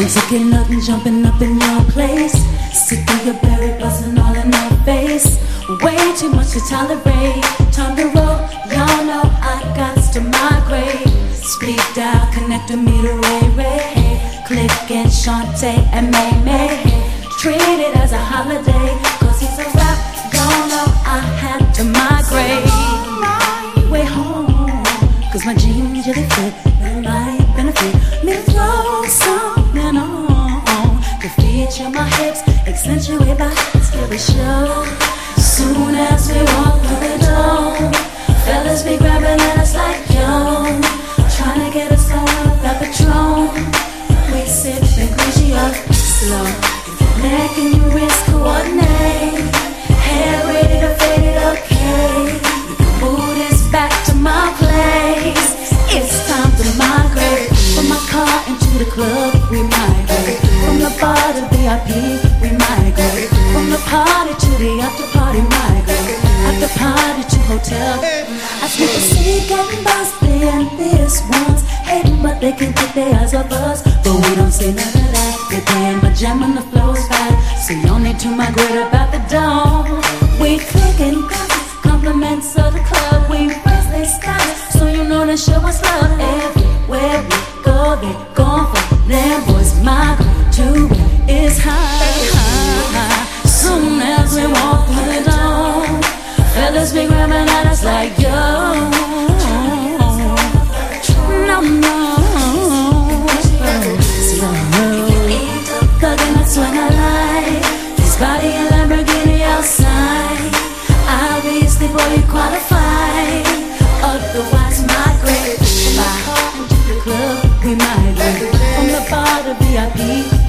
Once again, nothing jumping up in your place. Sick of your berry buzzing all in our face. Way too much to tolerate. Time to roll, y'all know I got to migrate. Speak down, connect me to Ray Ray. Click and Shantae and May May. Treat it as a holiday, cause he's a my hips, accentuate my scary show. Soon as we walk through the door, fellas be grabbing at us like yo, trying to get us going with that Patron. We sip and greasy up slow, neck and your wrist coordinate, hair ready to fade it, okay. Move this back to my place. It's time to migrate from my car into the club. We hotel. I smoke a city getting busted and this one's hating, but they can't take their eyes off us. But we don't say none of that. We're playing my jam and the flow's back, so you don't need to migrate about the dome. We clicking compliments of the club. We raise their status, so you know that show us love. Everywhere we go, they're gone for them boys. My us like yo. No, no. Slow. Thugging, that's when I like. His body a Lamborghini outside. Obviously, boy, you qualify. Otherwise. From my heart into the club, we migrate. From the bar to VIP,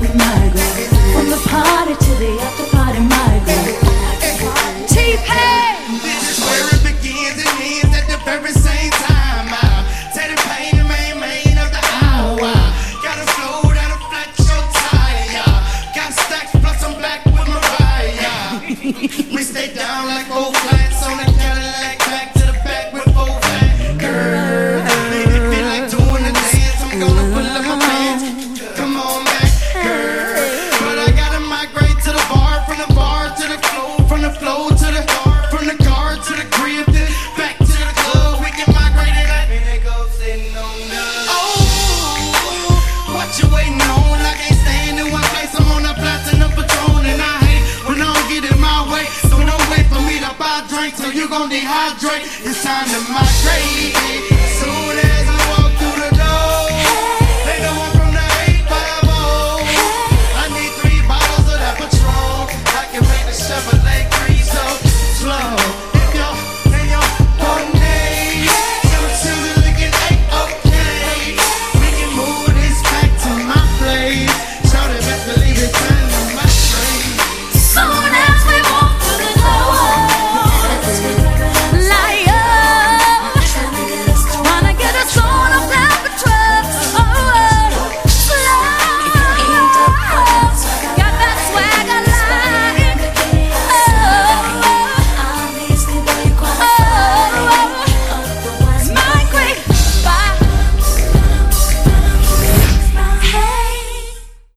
at hydrate. It's time to migrate.